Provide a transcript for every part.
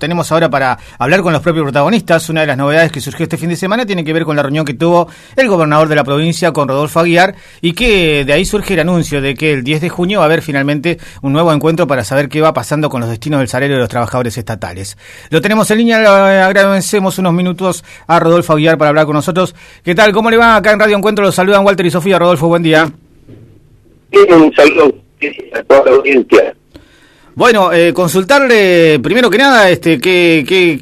Tenemos ahora para hablar con los propios protagonistas. Una de las novedades que surgió este fin de semana tiene que ver con la reunión que tuvo el gobernador de la provincia con Rodolfo Aguiar y que de ahí surge el anuncio de que el 10 de junio va a haber finalmente un nuevo encuentro para saber qué va pasando con los destinos del salario de los trabajadores estatales. Lo tenemos en línea, agradecemos unos minutos a Rodolfo Aguiar para hablar con nosotros. ¿Qué tal? ¿Cómo le va? Acá en Radio Encuentro los saludan Walter y Sofía. Rodolfo, buen día. un saludo a toda la audiencia. Bueno, eh, consultarle primero que nada, este, qué,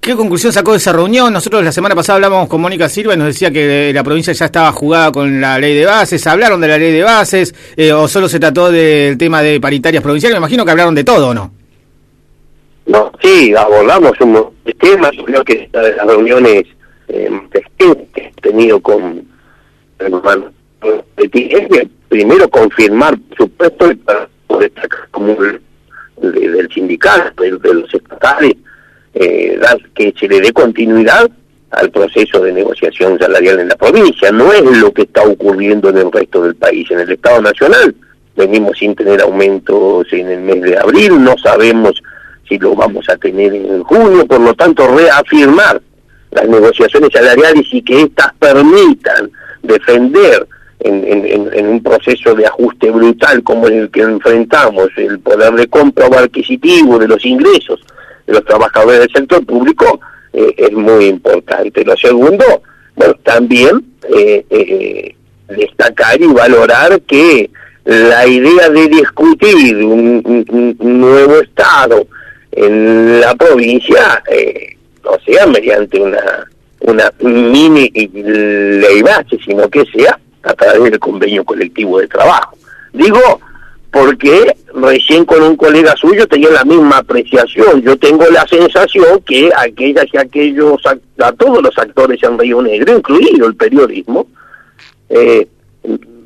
qué, conclusión sacó de esa reunión. Nosotros la semana pasada hablamos con Mónica Silva y nos decía que la provincia ya estaba jugada con la ley de bases. ¿Hablaron de la ley de bases eh, o solo se trató del tema de paritarias provinciales? Me imagino que hablaron de todo, ¿no? No, sí, abordamos un tema. Yo creo que las reuniones eh, que he tenido con el primero confirmar, por supuesto, como del sindicato, de, los estatales, eh, que se le dé continuidad al proceso de negociación salarial en la provincia. No es lo que está ocurriendo en el resto del país. En el Estado Nacional venimos sin tener aumentos en el mes de abril, no sabemos si lo vamos a tener en junio, por lo tanto reafirmar las negociaciones salariales y que éstas permitan defender en, en, un proceso de ajuste brutal como el que enfrentamos, el poder de compra o adquisitivo de los ingresos de los trabajadores del sector público, eh, es muy importante. Lo segundo, bueno, también eh, eh, destacar y valorar que la idea de discutir un, nuevo Estado en la provincia, no sea mediante una, una mini ley base, sino que sea a través del convenio colectivo de trabajo. Digo, porque recién con un colega suyo tenía la misma apreciación. Yo tengo la sensación que aquellas y aquellos, a todos los actores en Río Negro, incluido el periodismo, eh,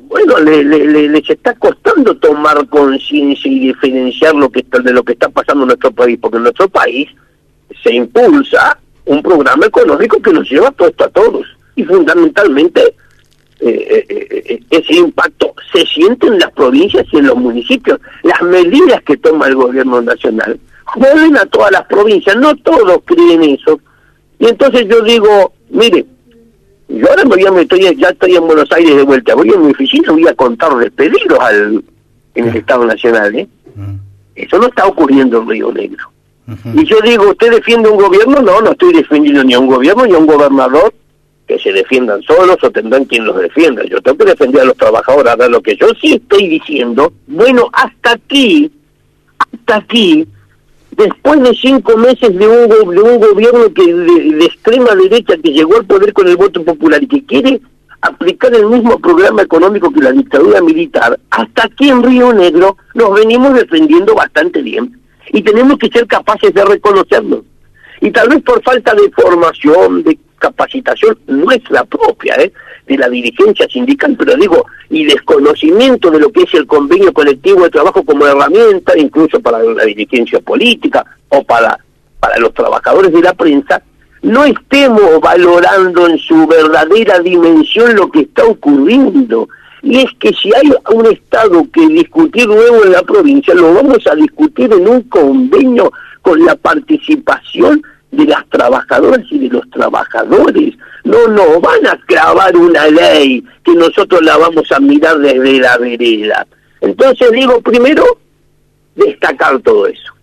bueno, le, les está costando tomar conciencia y diferenciar lo que está, de lo que está pasando en nuestro país, porque en nuestro país se impulsa un programa económico que nos lleva todo esto a todos y fundamentalmente eh, eh, eh, ese impacto se siente en las provincias y en los municipios. Las medidas que toma el gobierno nacional joden a todas las provincias, no todos creen eso. Y entonces yo digo, mire, yo ahora me estoy, ya estoy en Buenos Aires de vuelta, voy a mi oficina, voy a contar despedidos al, en el Estado Nacional. ¿eh? Eso no está ocurriendo en Río Negro. Y yo digo, ¿usted defiende un gobierno? No, no estoy defendiendo ni a un gobierno ni a un gobernador que se defiendan solos o tendrán quien los defienda. Yo tengo que defender a los trabajadores. Ahora, lo que yo sí estoy diciendo, bueno, hasta aquí, hasta aquí, después de cinco meses de un, gobierno que de, extrema derecha que llegó al poder con el voto popular y que quiere aplicar el mismo programa económico que la dictadura militar, hasta aquí en Río Negro nos venimos defendiendo bastante bien y tenemos que ser capaces de reconocerlo. Y tal vez por falta de formación, de capacitación nuestra propia, ¿eh? de la dirigencia sindical, pero digo, y desconocimiento de lo que es el convenio colectivo de trabajo como herramienta, incluso para la dirigencia política o para, para los trabajadores de la prensa, no estemos valorando en su verdadera dimensión lo que está ocurriendo. Y es que si hay un Estado que discutir nuevo en la provincia, lo vamos a discutir en un convenio con la participación de las trabajadoras y de los trabajadores. No no, van a clavar una ley que nosotros la vamos a mirar desde la vereda. Entonces digo, primero, destacar todo eso.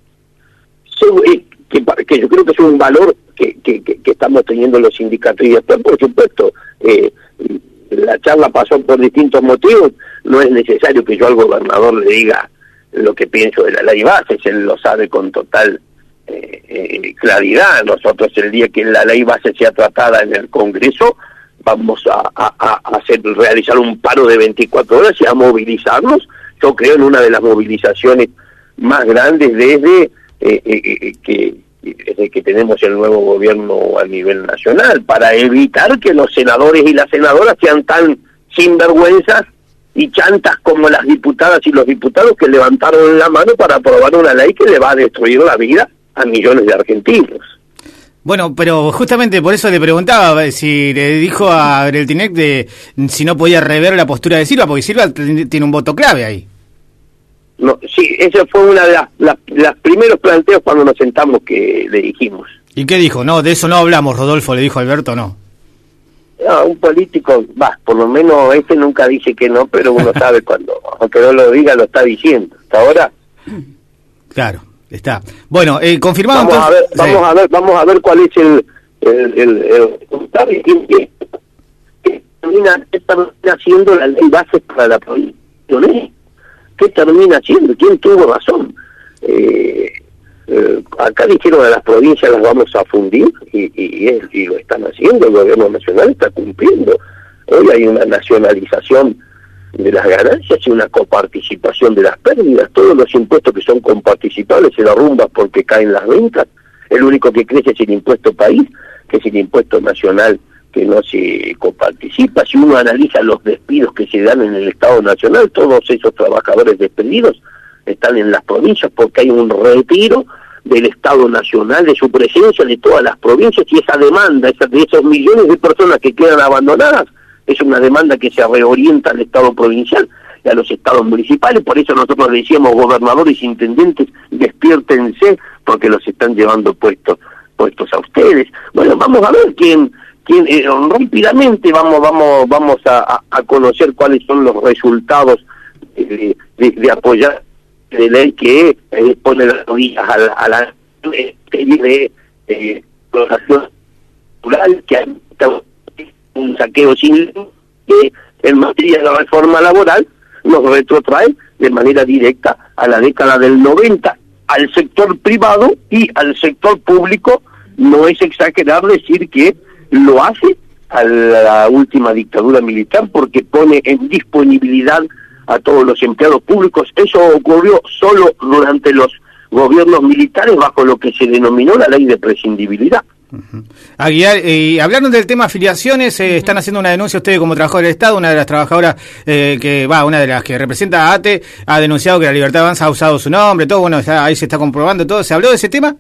Eh, que, yo creo que es un valor que, que, que, estamos teniendo los sindicatos. Y después, por supuesto, eh, la charla pasó por distintos motivos. No es necesario que yo al gobernador le diga lo que pienso de la ley base, él lo sabe con total eh, claridad. Nosotros el día que la ley base sea tratada en el Congreso, vamos a, hacer realizar un paro de 24 horas y a movilizarnos. Yo creo en una de las movilizaciones más grandes desde eh, eh, que desde que tenemos el nuevo gobierno a nivel nacional, para evitar que los senadores y las senadoras sean tan sinvergüenzas y chantas como las diputadas y los diputados que levantaron la mano para aprobar una ley que le va a destruir la vida a millones de argentinos. Bueno, pero justamente por eso le preguntaba eh, si le dijo a Breltinec de si no podía rever la postura de Silva, porque Silva tiene un voto clave ahí. no, sí, esa fue una de las, las, primeros planteos cuando nos sentamos que le dijimos. ¿Y qué dijo? No, de eso no hablamos, Rodolfo, le dijo Alberto, no. No, un político, va, por lo menos este nunca dice que no, pero uno sabe cuando, aunque no lo diga, lo está diciendo. Hasta ahora. Claro, está. Bueno, eh, confirmado. Vamos a ver, vamos a ver, vamos a ver cuál es el el, el, el, termina, haciendo la ley base para la provincia? ¿Qué termina haciendo? ¿Quién tuvo razón? Eh, eh, acá dijeron a las provincias las vamos a fundir y, y, y, lo están haciendo, el gobierno nacional está cumpliendo. Hoy hay una nacionalización de las ganancias y una coparticipación de las pérdidas. Todos los impuestos que son comparticipables se derrumban porque caen las ventas. El único que crece es el impuesto país, que es el impuesto nacional que no se coparticipa. Si uno analiza los despidos que se dan en el Estado Nacional, todos esos trabajadores despedidos están en las provincias porque hay un retiro del Estado Nacional, de su presencia de todas las provincias y esa demanda, esa, de esos millones de personas que quedan abandonadas, es una demanda que se reorienta al Estado provincial y a los estados municipales, por eso nosotros decíamos gobernadores, intendentes, despiértense porque los están llevando puestos puestos a ustedes. Bueno, vamos a ver quién eh, rápidamente vamos vamos vamos a, conocer cuáles son los resultados de, apoyar de ley que eh, pone las rodillas a la, de eh, que hay un saqueo sin que en materia de la reforma laboral nos retrotrae de manera directa a la década del 90 al sector privado y al sector público no es exagerar decir que lo hace a la última dictadura militar porque pone en disponibilidad a todos los empleados públicos. Eso ocurrió solo durante los gobiernos militares bajo lo que se denominó la ley de prescindibilidad. Aguiar, y hablaron del tema afiliaciones, eh, están haciendo una denuncia ustedes como trabajador del Estado, una de las trabajadoras eh, que va, una de las que representa a ATE, ha denunciado que la Libertad Avanza ha usado su nombre, todo, bueno, ahí se está comprobando todo, ¿se habló de ese tema?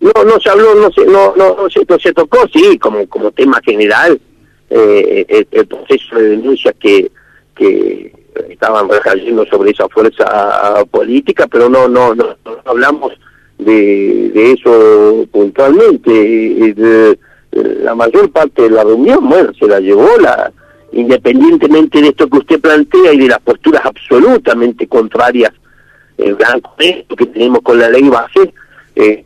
No, no se habló, no se, no, no, no se, tocó, sí, como, como tema general, eh, el, proceso de denuncia que, que estaban recayendo sobre esa fuerza política, pero no, no, no, hablamos de, de eso puntualmente. la mayor parte de la reunión, bueno, se la llevó la independientemente de esto que usted plantea y de las posturas absolutamente contrarias que tenemos con la ley base, eh,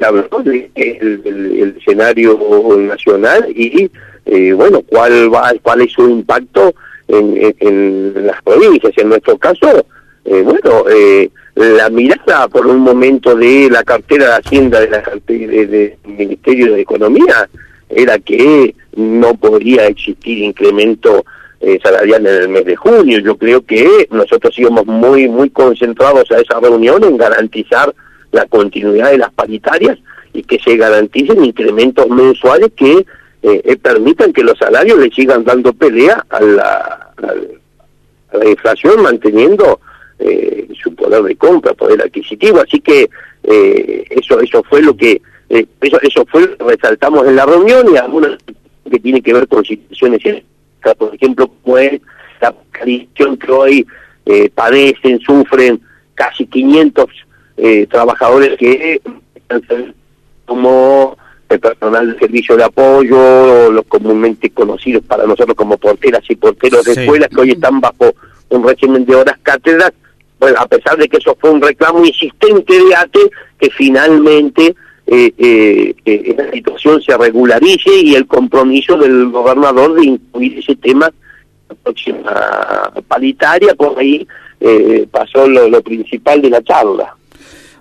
el, el, escenario nacional y eh, bueno cuál va cuál es su impacto en, en, las provincias en nuestro caso eh, bueno eh, la mirada por un momento de la cartera de hacienda de la del ministerio de economía era que no podría existir incremento eh, salarial en el mes de junio. Yo creo que nosotros íbamos muy muy concentrados a esa reunión en garantizar la continuidad de las paritarias y que se garanticen incrementos mensuales que eh, eh, permitan que los salarios le sigan dando pelea a la inflación manteniendo eh, su poder de compra, poder adquisitivo. Así que eso eso fue lo que eso eso fue lo que resaltamos en la reunión y algunas que tiene que ver con situaciones, por ejemplo, como es la condición que hoy padecen, sufren casi 500 eh, trabajadores que como el personal de servicio de apoyo, los comúnmente conocidos para nosotros como porteras y porteros de escuelas que hoy están bajo un régimen de horas cátedras, bueno, a pesar de que eso fue un reclamo insistente de ATE, que finalmente eh, eh, esa situación se regularice y el compromiso del gobernador de incluir ese tema en la próxima paritaria, por ahí eh, pasó lo principal de la charla.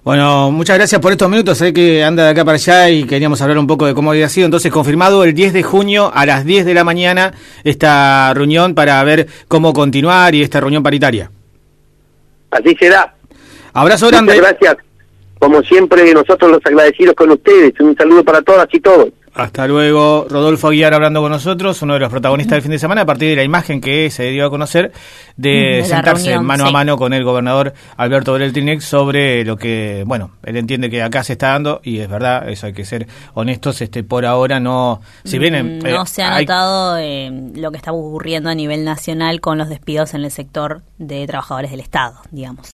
Bueno, muchas gracias por estos minutos. Sé que anda de acá para allá y queríamos hablar un poco de cómo había sido. Entonces, confirmado el 10 de junio a las 10 de la mañana esta reunión para ver cómo continuar y esta reunión paritaria. Así será. Abrazo grande. Muchas gracias. Como siempre, nosotros los agradecidos con ustedes. Un saludo para todas y todos. Hasta luego, Rodolfo Aguiar hablando con nosotros, uno de los protagonistas del fin de semana, a partir de la imagen que se dio a conocer de, sentarse mano a mano con el gobernador Alberto Bereltinec sobre lo que, bueno, él entiende que acá se está dando y es verdad, eso hay que ser honestos, este por ahora no, si bien... Mm, no eh, se ha notado eh, lo que está ocurriendo a nivel nacional con los despidos en el sector de trabajadores del Estado, digamos.